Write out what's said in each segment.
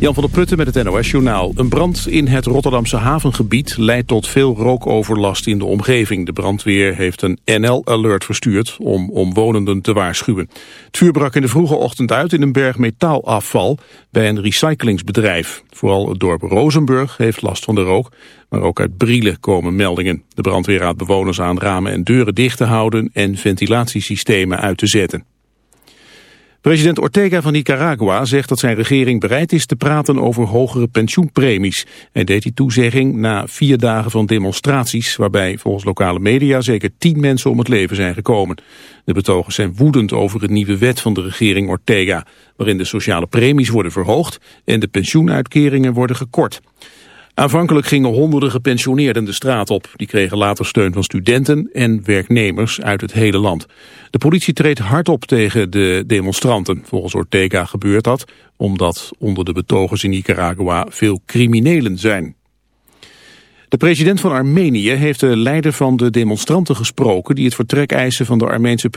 Jan van der Putten met het NOS-journaal. Een brand in het Rotterdamse havengebied leidt tot veel rookoverlast in de omgeving. De brandweer heeft een NL-alert verstuurd om omwonenden te waarschuwen. Het vuur brak in de vroege ochtend uit in een berg metaalafval bij een recyclingsbedrijf. Vooral het dorp Rozenburg heeft last van de rook, maar ook uit Brielen komen meldingen. De brandweer raadt bewoners aan ramen en deuren dicht te houden en ventilatiesystemen uit te zetten. President Ortega van Nicaragua zegt dat zijn regering bereid is te praten over hogere pensioenpremies. Hij deed die toezegging na vier dagen van demonstraties waarbij volgens lokale media zeker tien mensen om het leven zijn gekomen. De betogers zijn woedend over het nieuwe wet van de regering Ortega, waarin de sociale premies worden verhoogd en de pensioenuitkeringen worden gekort. Aanvankelijk gingen honderden gepensioneerden de straat op. Die kregen later steun van studenten en werknemers uit het hele land. De politie treedt hard op tegen de demonstranten. Volgens Ortega gebeurt dat omdat onder de betogers in Nicaragua veel criminelen zijn. De president van Armenië heeft de leider van de demonstranten gesproken... die het vertrek eisen van de Armeense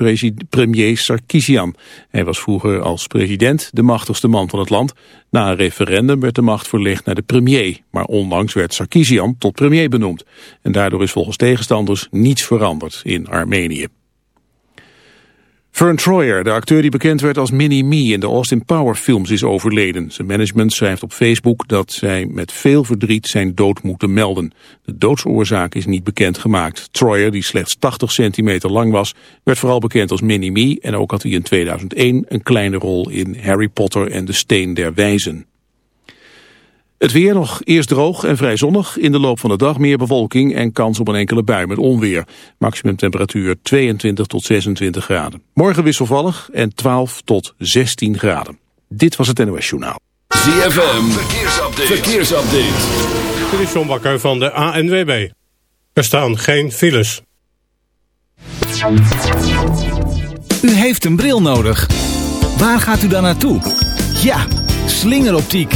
premier Sarkisian. Hij was vroeger als president de machtigste man van het land. Na een referendum werd de macht verlegd naar de premier. Maar onlangs werd Sarkisian tot premier benoemd. En daardoor is volgens tegenstanders niets veranderd in Armenië. Fern Troyer, de acteur die bekend werd als Mini-Me in de Austin Power films, is overleden. Zijn management schrijft op Facebook dat zij met veel verdriet zijn dood moeten melden. De doodsoorzaak is niet bekend gemaakt. Troyer, die slechts 80 centimeter lang was, werd vooral bekend als Mini-Me en ook had hij in 2001 een kleine rol in Harry Potter en de Steen der Wijzen. Het weer nog eerst droog en vrij zonnig. In de loop van de dag meer bewolking en kans op een enkele bui met onweer. Maximum temperatuur 22 tot 26 graden. Morgen wisselvallig en 12 tot 16 graden. Dit was het NOS Journaal. ZFM, verkeersupdate. verkeersupdate. Dit is John Bakker van de ANWB. Er staan geen files. U heeft een bril nodig. Waar gaat u dan naartoe? Ja, slingeroptiek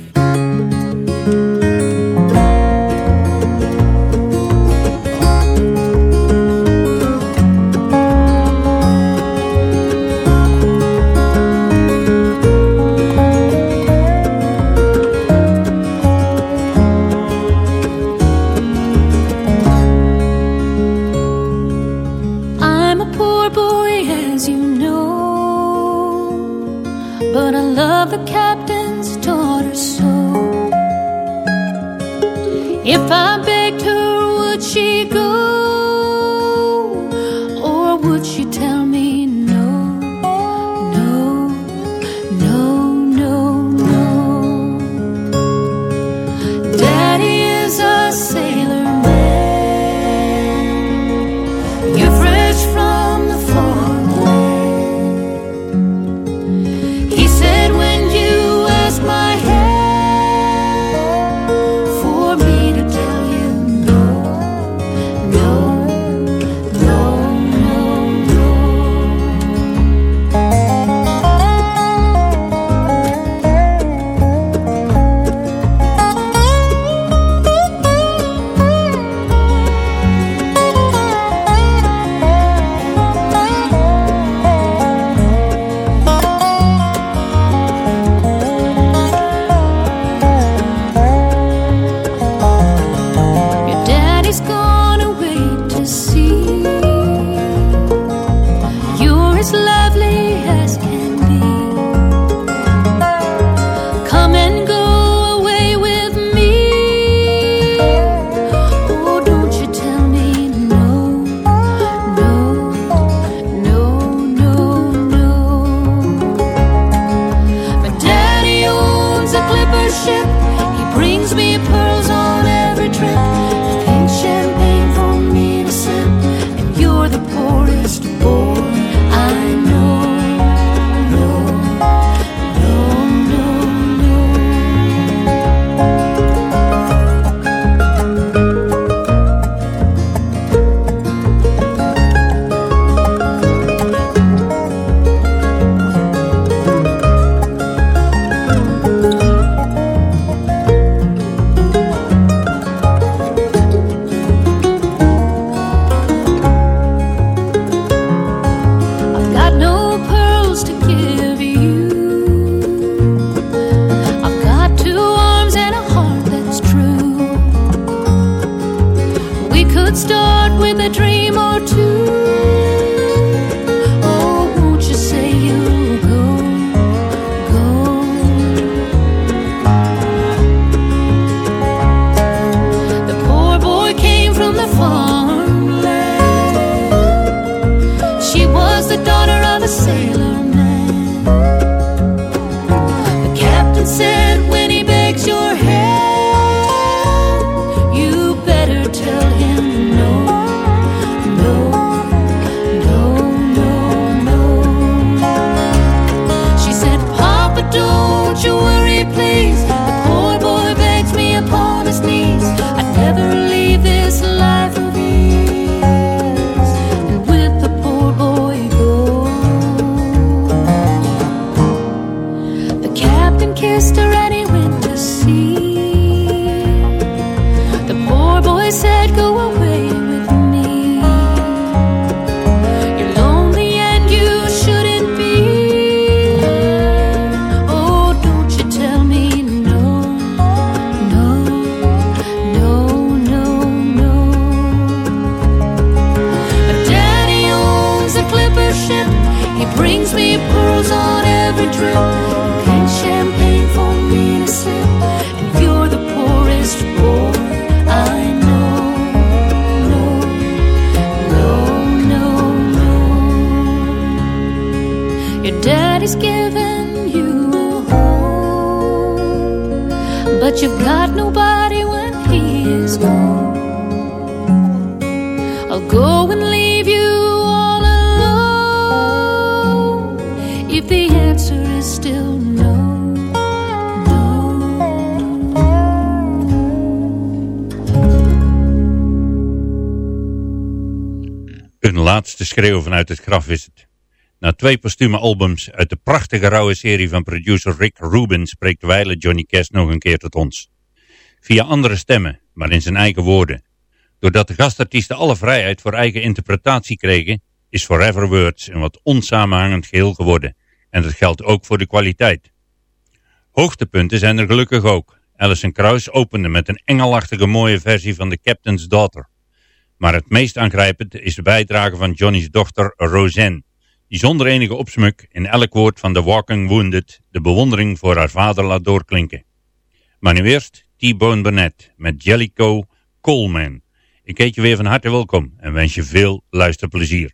vanuit het graf is het. Na twee postume albums uit de prachtige rauwe serie van producer Rick Rubin spreekt Weile Johnny Cash nog een keer tot ons. Via andere stemmen, maar in zijn eigen woorden. Doordat de gastartiesten alle vrijheid voor eigen interpretatie kregen, is Forever Words een wat onsamenhangend geheel geworden. En dat geldt ook voor de kwaliteit. Hoogtepunten zijn er gelukkig ook. Alison Krauss opende met een engelachtige mooie versie van The Captain's Daughter. Maar het meest aangrijpend is de bijdrage van Johnny's dochter Roseanne, die zonder enige opsmuk in elk woord van The Walking Wounded de bewondering voor haar vader laat doorklinken. Maar nu eerst T-Bone Burnett met Jellico Coleman. Ik heet je weer van harte welkom en wens je veel luisterplezier.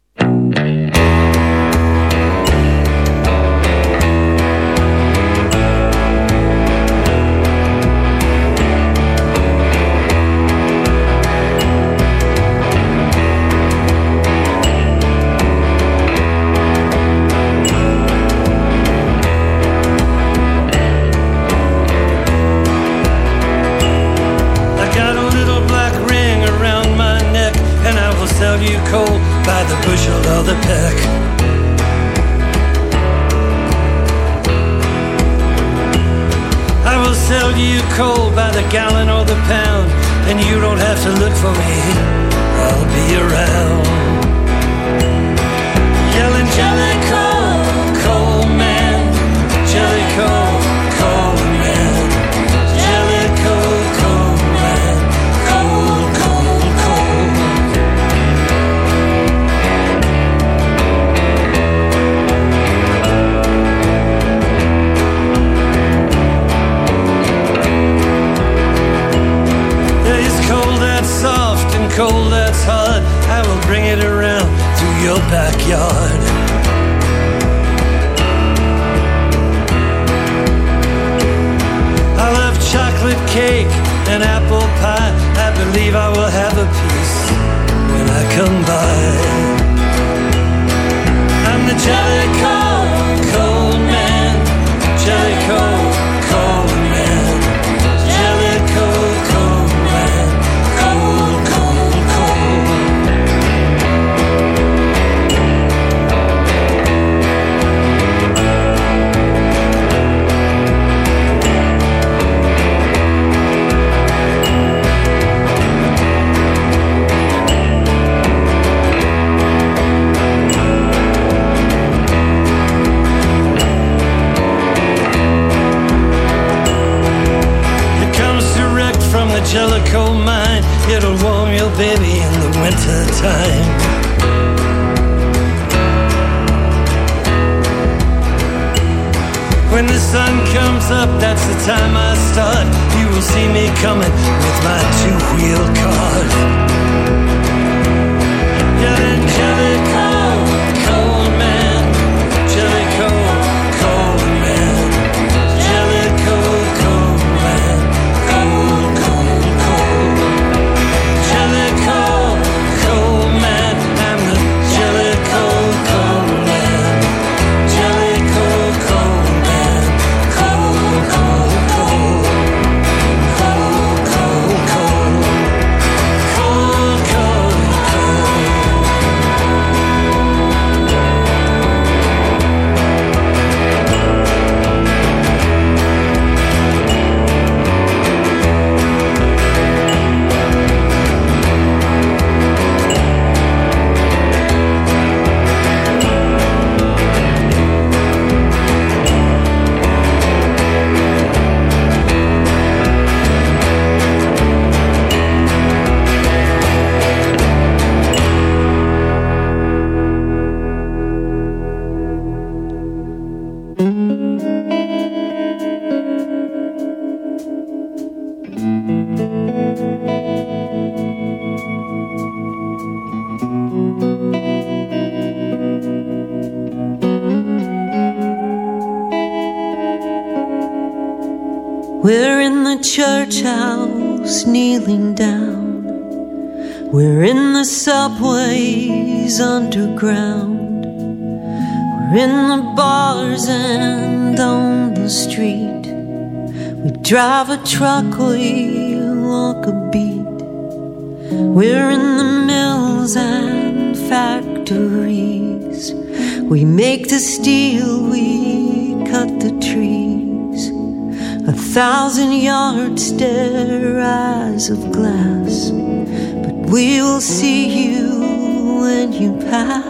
subways underground. We're in the bars and on the street. We drive a truck, we walk a beat. We're in the mills and factories. We make the steel, we cut the trees. A thousand yard stare eyes of glass. We will see you when you pass.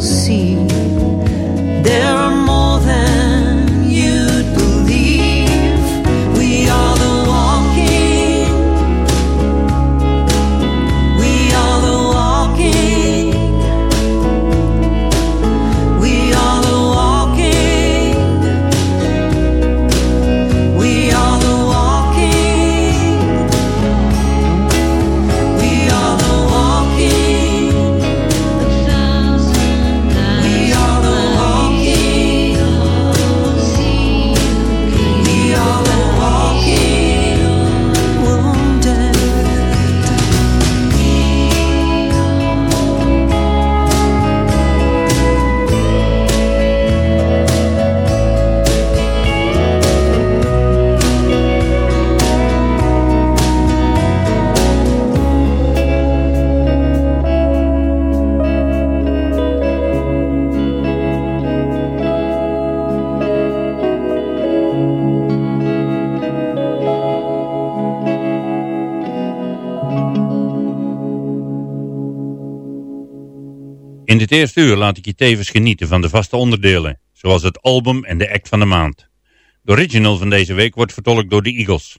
see. In dit eerste uur laat ik je tevens genieten van de vaste onderdelen, zoals het album en de act van de maand. De original van deze week wordt vertolkt door de Eagles.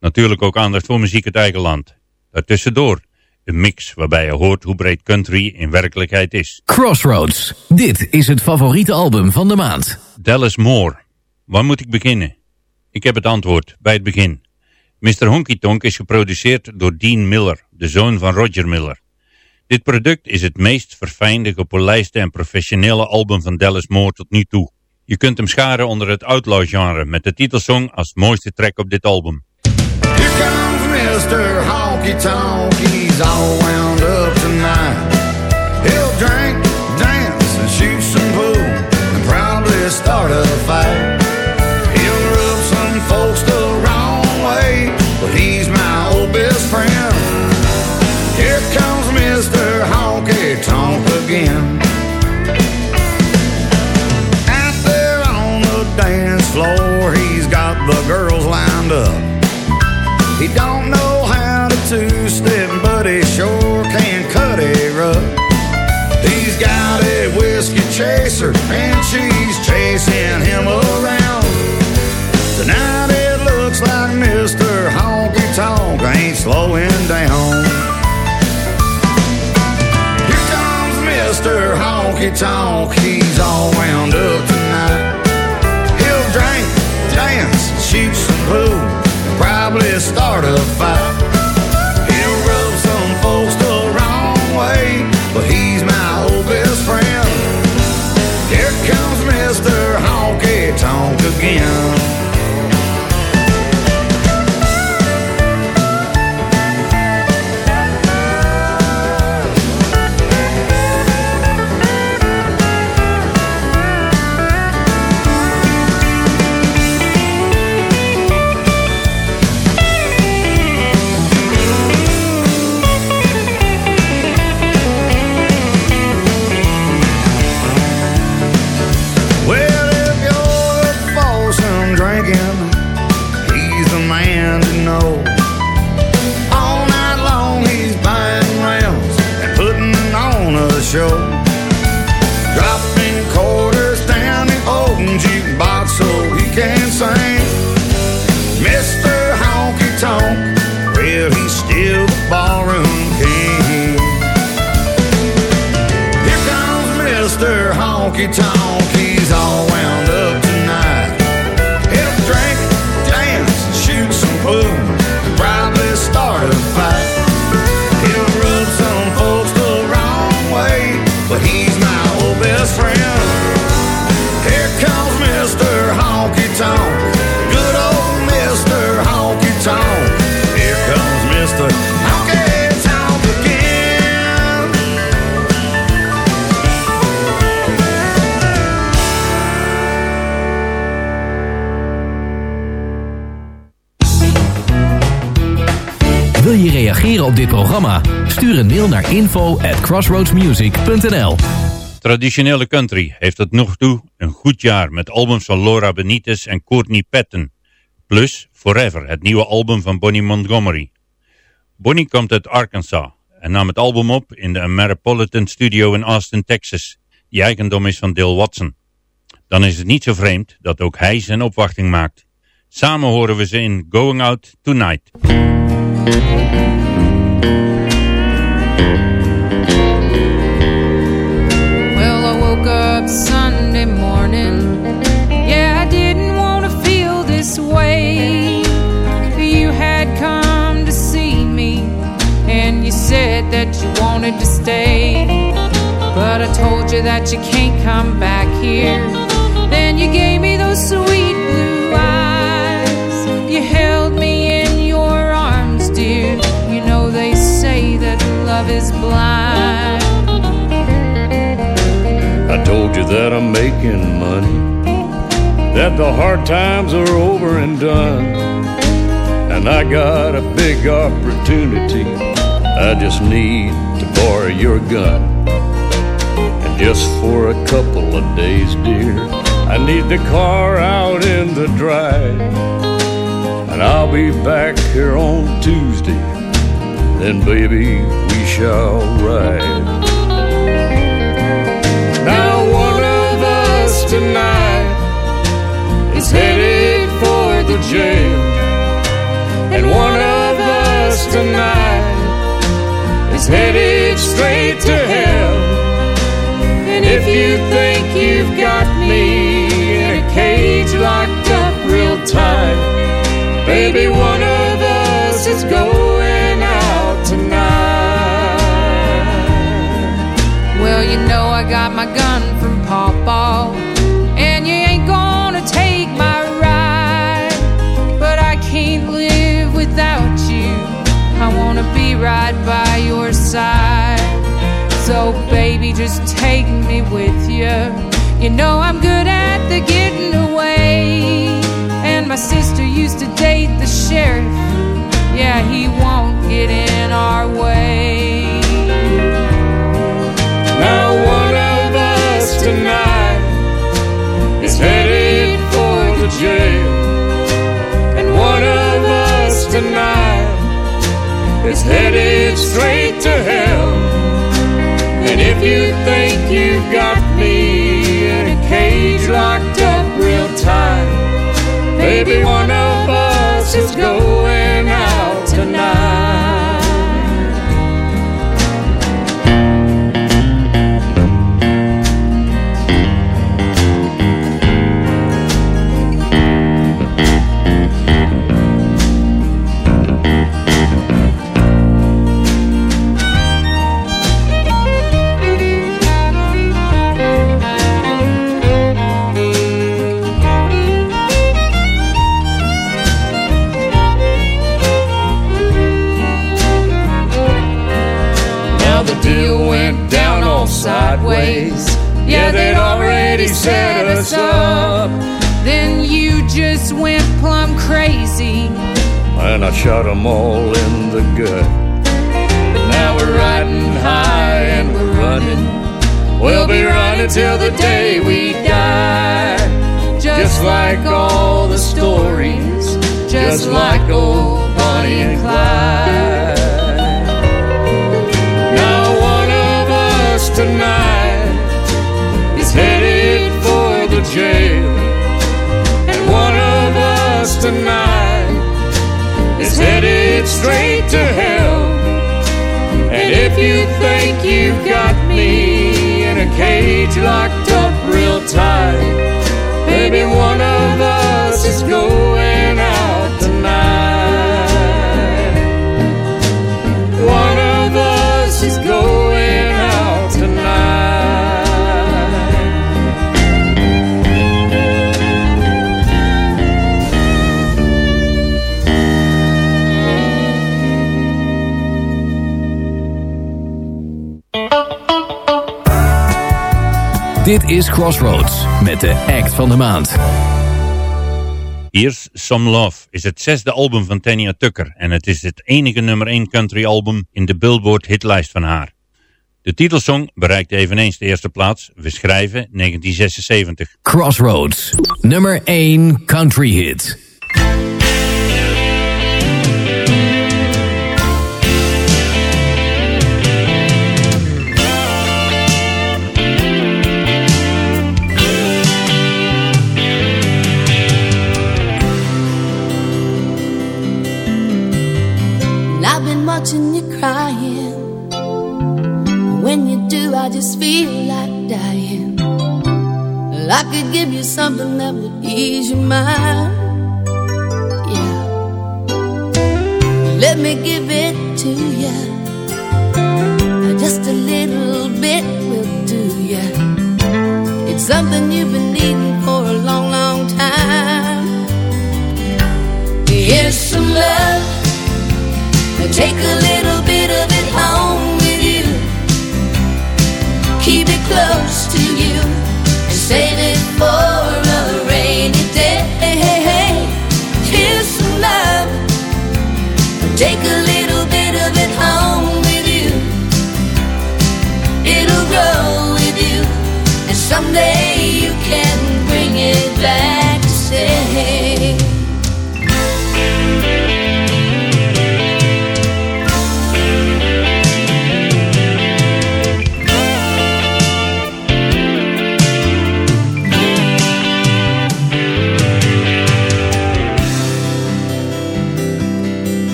Natuurlijk ook aandacht voor muziek uit eigen land. Daartussendoor een mix waarbij je hoort hoe breed country in werkelijkheid is. Crossroads, dit is het favoriete album van de maand. Dallas Moore, waar moet ik beginnen? Ik heb het antwoord, bij het begin. Mr. Honky Tonk is geproduceerd door Dean Miller, de zoon van Roger Miller. Dit product is het meest verfijnde, gepolijste en professionele album van Dallas Moore tot nu toe. Je kunt hem scharen onder het outlaw genre met de titelsong als mooiste track op dit album. Slowing down. Here comes Mr. Honky Tonk, he's all wound up tonight. He'll drink, dance, shoot some pool, and probably start a fight. He'll rub some folks the wrong way, but he's my old best friend. Here comes Mr. Honky Tonk again. Op dit programma? Stuur een mail naar info at crossroadsmusic.nl Traditionele country heeft tot nog toe een goed jaar met albums van Laura Benitez en Courtney Patton. Plus Forever, het nieuwe album van Bonnie Montgomery. Bonnie komt uit Arkansas en nam het album op in de Ameripolitan Studio in Austin, Texas, die eigendom is van Dale Watson. Dan is het niet zo vreemd dat ook hij zijn opwachting maakt. Samen horen we ze in Going Out Tonight. That you wanted to stay. But I told you that you can't come back here. Then you gave me those sweet blue eyes. You held I told you that I'm making money, that the hard times are over and done. And I got a big opportunity. I just need to borrow your gun. And just for a couple of days, dear, I need the car out in the drive. And I'll be back here on Tuesday. Then, baby, shall ride. Now one of us tonight is headed for the jail, and one of us tonight is headed straight to hell. And if you think you've got me in a cage locked up real tight, baby, one of my gun from Pawpaw, and you ain't gonna take my ride. But I can't live without you. I wanna be right by your side. So, baby, just take me with you. You know I'm good at the getting away. And my sister used to date the sheriff. Yeah, he won't get in our way. Is headed straight to hell. And if you think you've got me in a cage locked up real tight, maybe one of us is going sideways. Yeah, they'd already set us up. Then you just went plumb crazy. And I shot 'em all in the gut. But now we're riding high and we're running. We'll be running till the day we die. Just like all the stories. Just like old Bonnie and Clyde. Tonight is headed for the jail. And one of us tonight is headed straight to hell. And if you think you've got me in a cage locked up real tight, maybe one of us is going Dit is Crossroads met de act van de maand. Here's Some Love is het zesde album van Tanya Tucker en het is het enige nummer 1 country album in de Billboard hitlijst van haar. De titelsong bereikte eveneens de eerste plaats, we schrijven 1976. Crossroads, nummer 1 country hit. Watching you crying. When you do, I just feel like dying. Well, I could give you something that would ease your mind. Yeah. Let me give it to you. Just a little bit will do ya. It's something you've been needing for a long, long time. Here's some love. Take a little bit of it home with you. Keep it close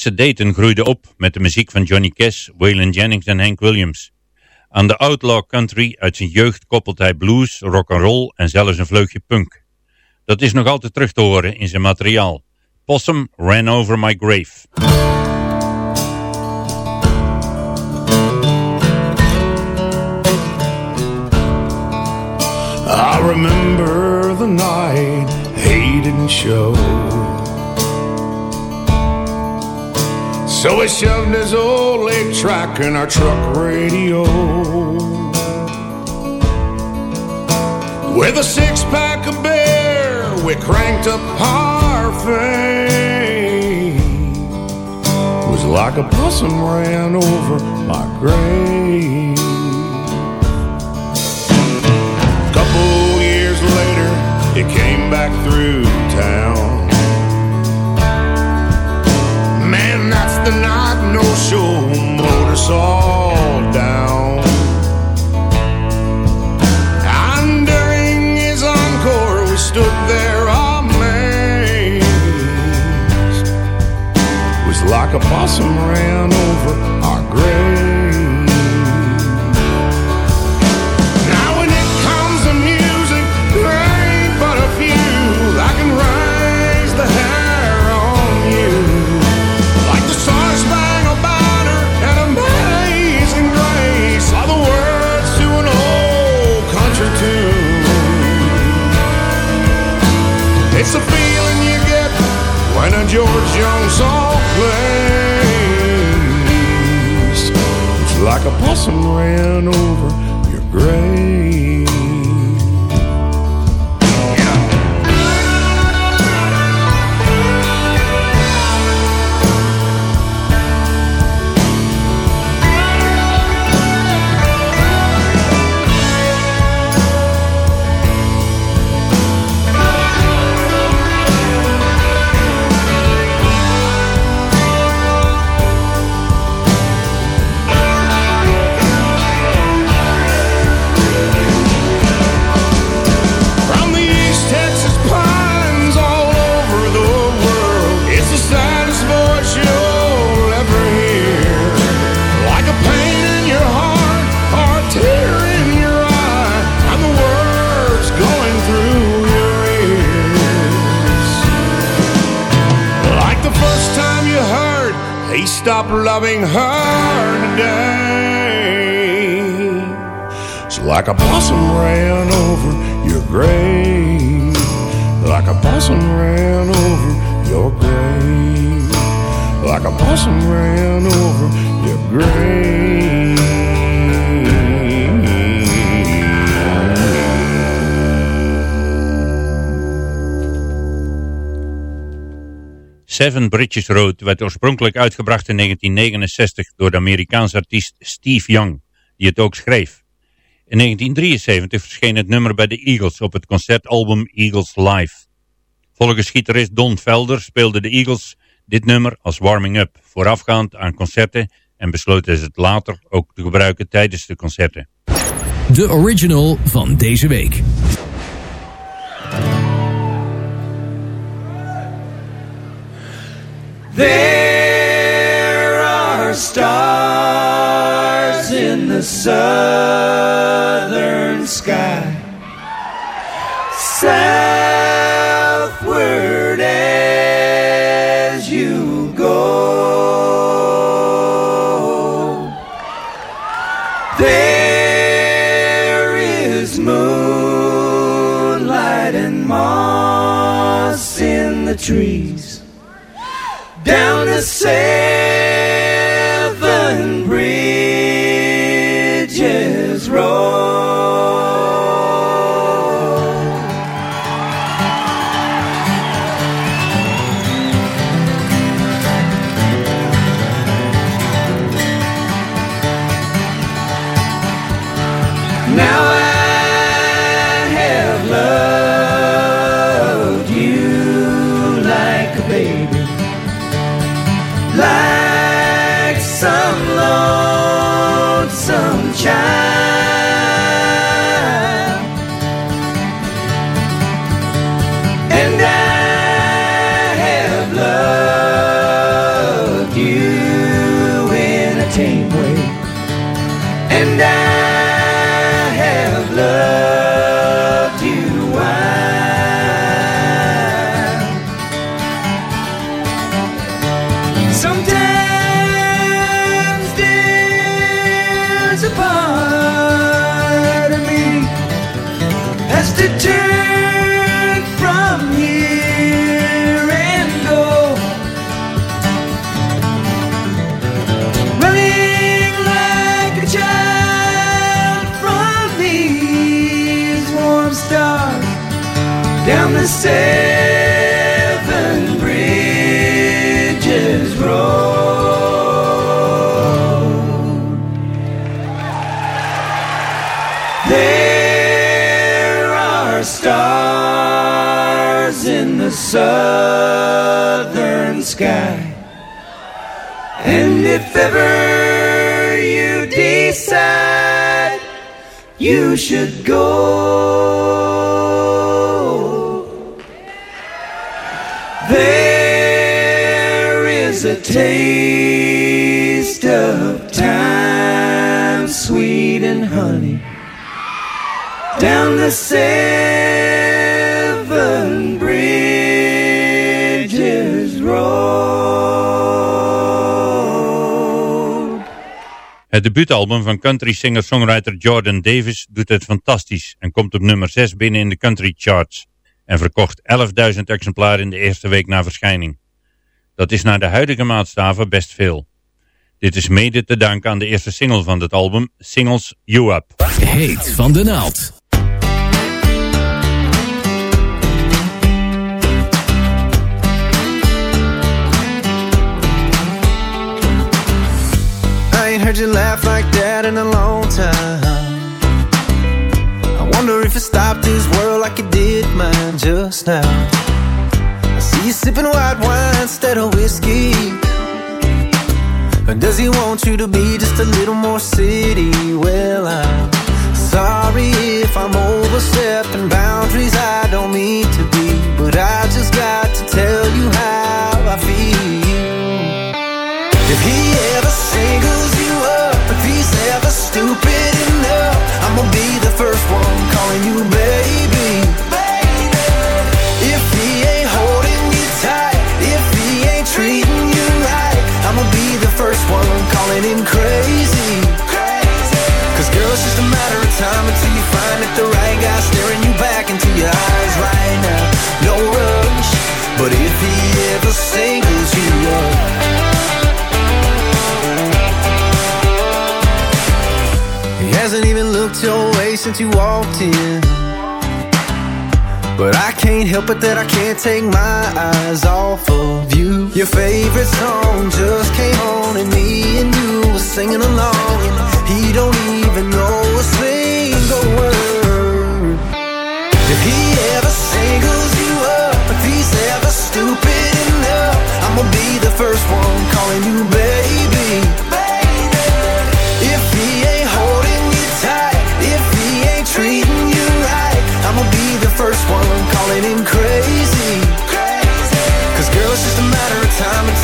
Jesse Dayton groeide op met de muziek van Johnny Cash, Waylon Jennings en Hank Williams. Aan de outlaw country uit zijn jeugd koppelt hij blues, rock and roll en zelfs een vleugje punk. Dat is nog altijd terug te horen in zijn materiaal. Possum ran over my grave. I remember the night he show. So we shoved his old eight track in our truck radio. With a six pack of beer, we cranked up Parfait. Was like a possum ran over my grave. Couple years later, it came back through town. The night no show mowed us all down. And during his encore, we stood there amazed. It Was like a possum ran over George Young song plays. It's like a possum ran over your grave. Her today. So like a possum ran over your grave. Like a possum ran over your grave. Like a possum ran over your grave. Seven Bridges Road werd oorspronkelijk uitgebracht in 1969 door de Amerikaanse artiest Steve Young, die het ook schreef. In 1973 verscheen het nummer bij de Eagles op het concertalbum Eagles Live. Volgens gitarist Don Felder speelden de Eagles dit nummer als warming-up voorafgaand aan concerten en besloten ze het later ook te gebruiken tijdens de concerten. De original van deze week. There are stars in the southern sky. Southward as you go. There is moonlight and moss in the trees down the seven sky. And if ever you decide you should go, there is a taste of time, sweet and honey, down the seven Het debuutalbum van country singer-songwriter Jordan Davis doet het fantastisch en komt op nummer 6 binnen in de country charts en verkocht 11.000 exemplaren in de eerste week na verschijning. Dat is naar de huidige maatstaven best veel. Dit is mede te danken aan de eerste single van het album, Singles You Up. Heet van de naald. Ain't heard you laugh like that in a long time. I wonder if it stopped this world like it did mine just now. I see you sipping white wine instead of whiskey. Or does he want you to be just a little more city? Well, I'm sorry if I'm overstepping boundaries I don't mean to be. But I just got to tell you how I feel. If he ever singles stupid enough, I'ma be the first one calling you baby. If he ain't holding you tight, if he ain't treating you right, I'ma be the first one calling him crazy. Cause girl, it's just a matter of time you walked in. But I can't help it that I can't take my eyes off of you. Your favorite song just came on, and me and you were singing along. And he don't even know a single word. If he ever singles you up, if he's ever stupid enough, I'ma be the first one calling you baby. Calling him crazy. Cause girl, it's just a matter of time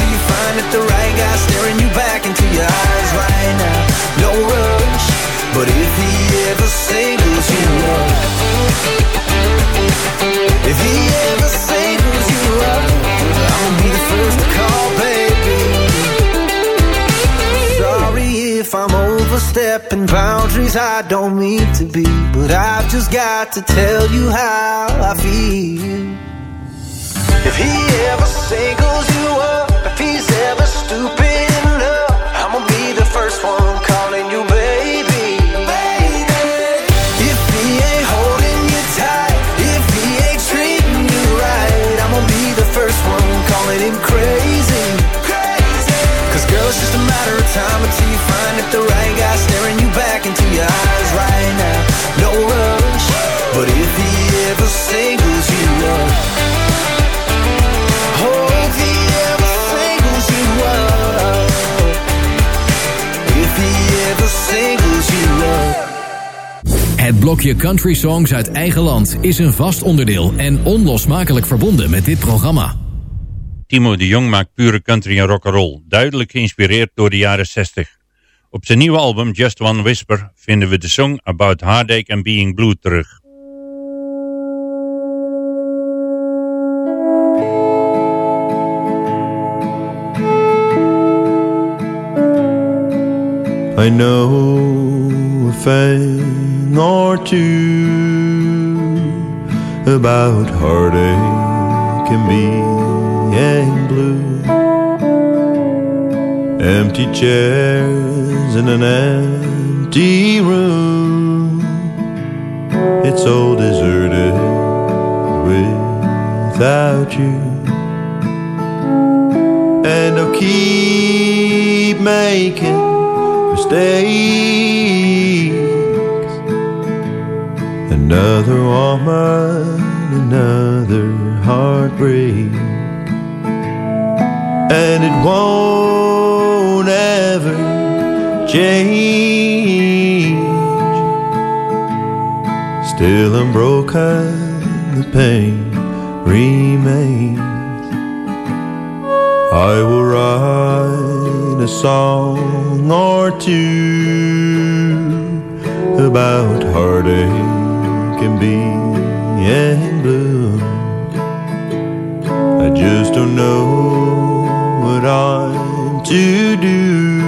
boundaries I don't mean to be, but I've just got to tell you how I feel. If he ever singles you up, Blokje Country Songs uit eigen land is een vast onderdeel en onlosmakelijk verbonden met dit programma. Timo de Jong maakt pure country en rock'n'roll, duidelijk geïnspireerd door de jaren 60. Op zijn nieuwe album Just One Whisper vinden we de song About Heartache and Being Blue terug. I know a thing or two about heartache and being blue. Empty chairs in an empty room. It's all deserted without you. And I'll keep making mistakes. Another woman, another heartbreak. And it won't ever change. Still unbroken, the pain remains. I will write a song or two about heartache and being blue. I just don't know what I'm to do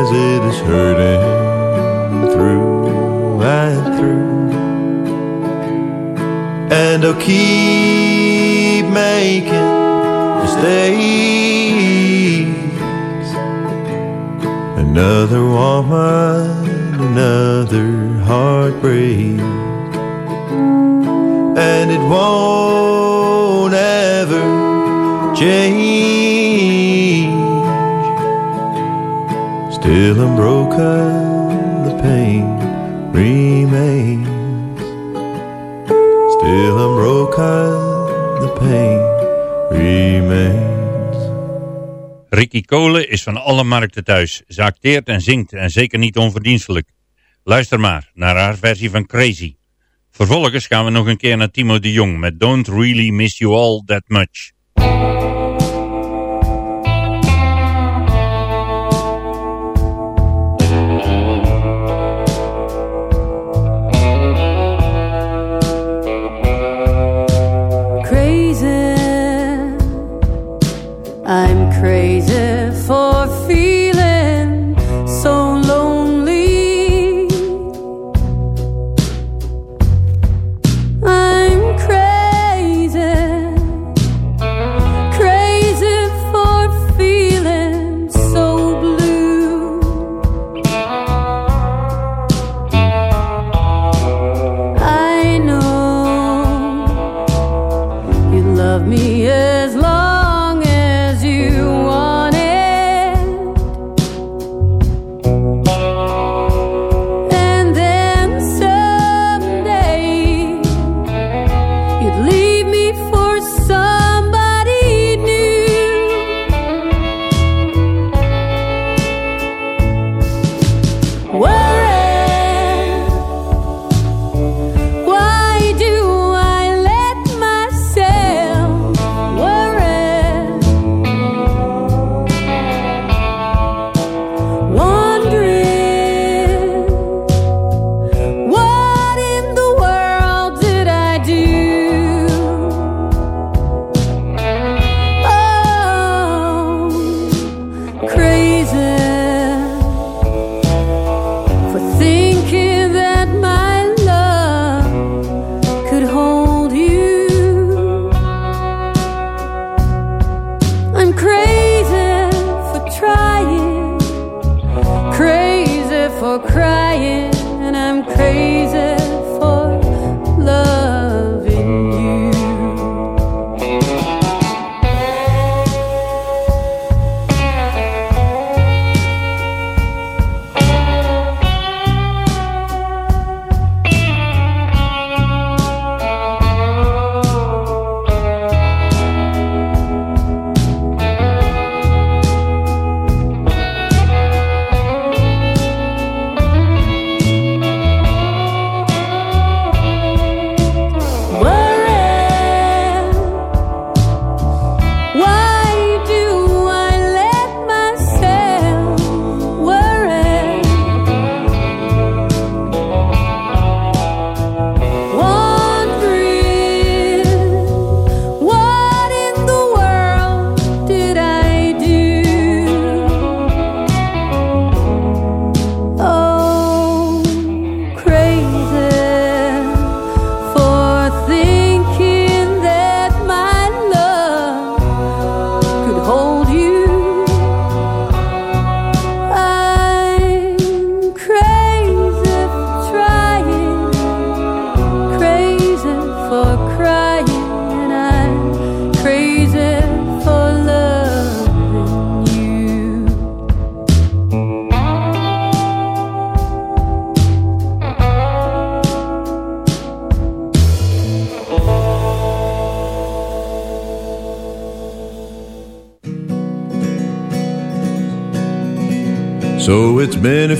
as it is hurting through and through. And I'll keep making mistakes. Another woman, another heartbreak. And it won't ever change. Still unbroken, the pain remains. Still unbroken, the pain remains. Ricky Cole is van alle markten thuis. Ze acteert en zingt en zeker niet onverdienstelijk. Luister maar naar haar versie van Crazy. Vervolgens gaan we nog een keer naar Timo de Jong met Don't Really Miss You All That Much.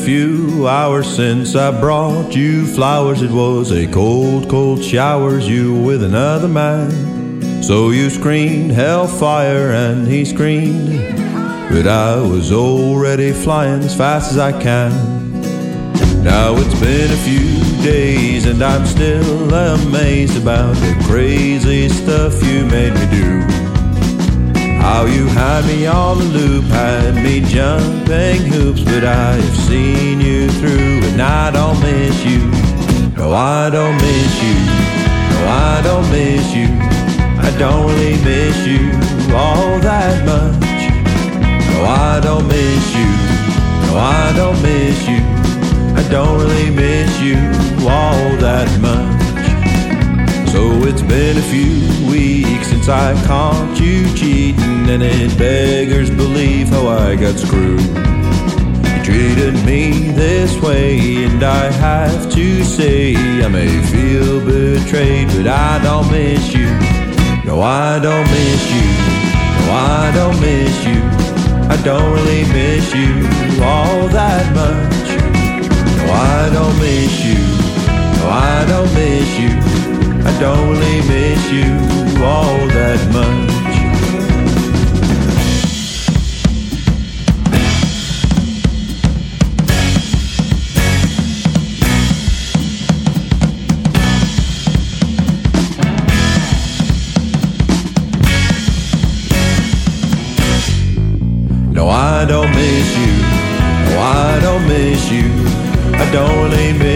Few hours since I brought you flowers. It was a cold, cold showers, you with another man. So you screamed hellfire and he screamed. But I was already flying as fast as I can. Now it's been a few days and I'm still amazed about the crazy stuff you made me do. How you had me on the loop, had me jumping hoops, but I have seen you through, and I don't miss you. No, I don't miss you. No, I don't miss you. I don't really miss you all that much. No, I don't miss you. No, I don't miss you. I don't really miss you all that much. So it's been a few weeks since I caught you cheating, and it beggars belief how I got screwed. You treated me this way, and I have to say I may feel betrayed, but I don't miss you. No, I don't miss you. No, I don't miss you. I don't really miss you all that much. No, I don't miss you. No, I don't miss you. I don't really miss you all that much. No, I don't miss you. No, I don't miss you. I don't really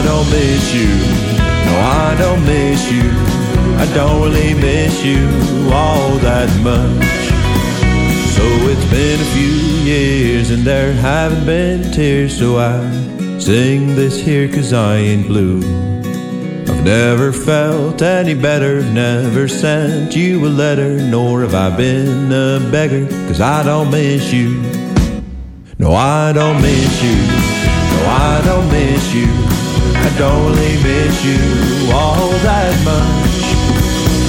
I don't miss you. No, I don't miss you. I don't really miss you all that much. So it's been a few years and there haven't been tears, so I sing this here cause I ain't blue. I've never felt any better, never sent you a letter, nor have I been a beggar, cause I don't miss you. No, I don't miss you. No, I don't miss you. I don't really miss you all that much.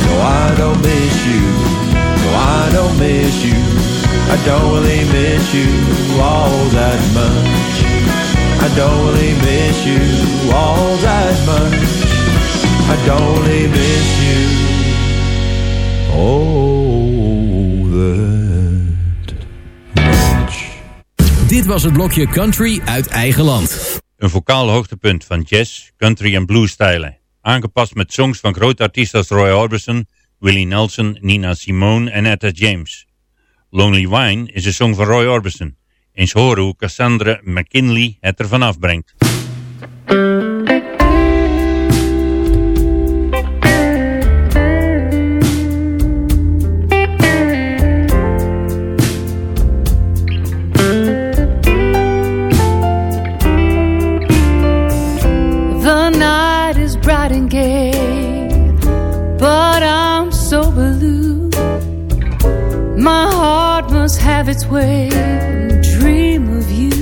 No, I don't miss you. No, I don't miss you. I don't really miss you all that much. I don't really miss you all that much. I don't really miss you. Oh, that much. Dit was het blokje Country uit eigen land. Een vocaal hoogtepunt van jazz, country en blues-stijlen. Aangepast met songs van grote artiesten als Roy Orbison, Willie Nelson, Nina Simone en Etta James. Lonely Wine is een song van Roy Orbison. Eens horen hoe Cassandra McKinley het ervan afbrengt. Its way and dream of you.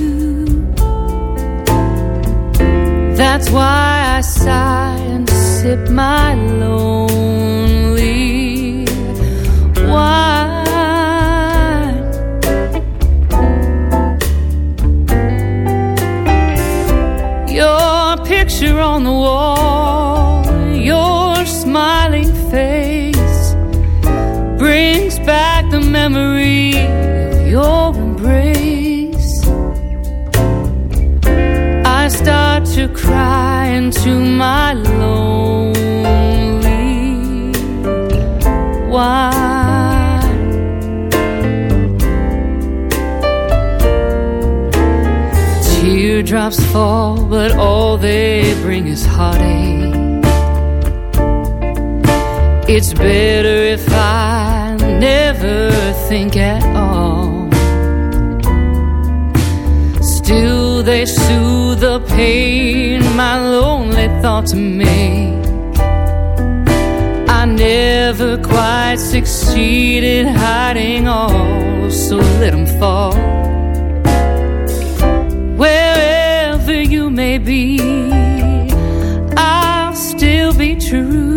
That's why I sigh and sip my lonely my lonely wine. Teardrops fall, but all they bring is heartache. It's better if I never think at all. They soothe the pain my lonely thoughts make. I never quite succeeded hiding all, so let let 'em fall. Wherever you may be, I'll still be true.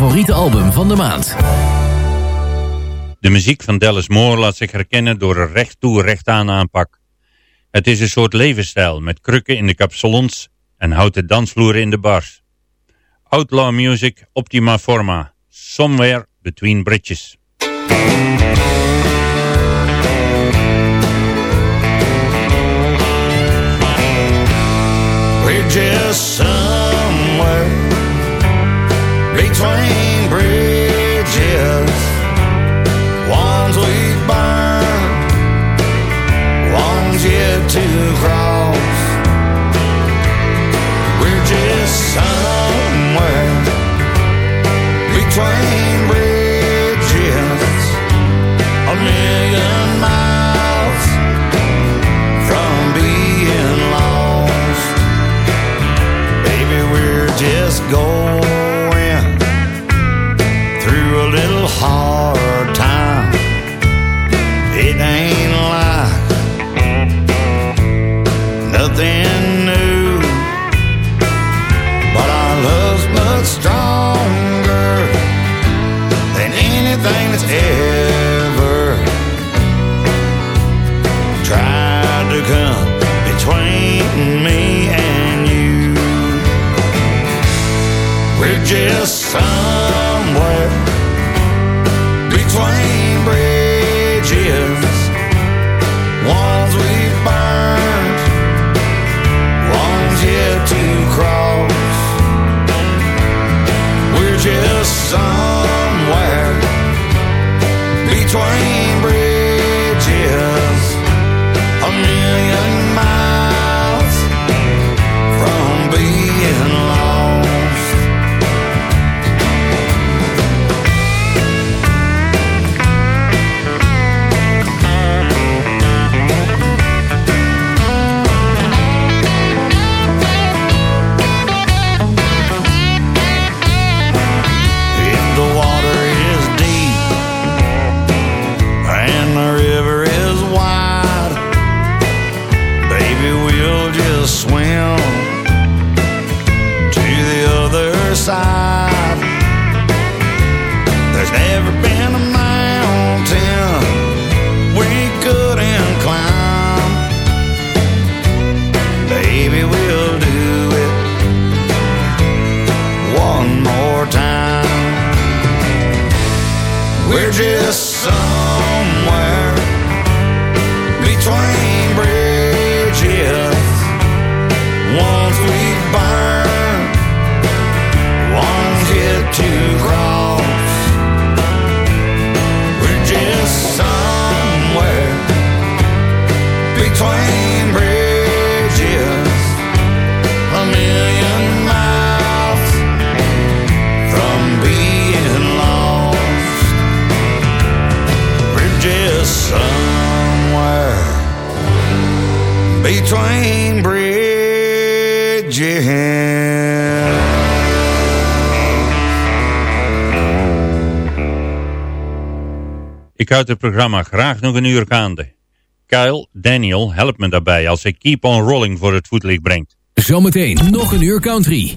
Favoriete album van de maand. De muziek van Dallas Moore laat zich herkennen door een recht toe recht aan aanpak. Het is een soort levensstijl met krukken in de kapsalons en houten dansvloeren in de bars. Outlaw music optima forma, somewhere between bridges. We're just somewhere between bridges. Ones we've burned, ones yet to cross. We're just somewhere between bridges. A million miles from being lost. Baby, we're just going ik uit het programma graag nog een uur gaande. Kyle Daniel help me daarbij als hij Keep on Rolling voor het voetlicht brengt. Zometeen nog een uur country.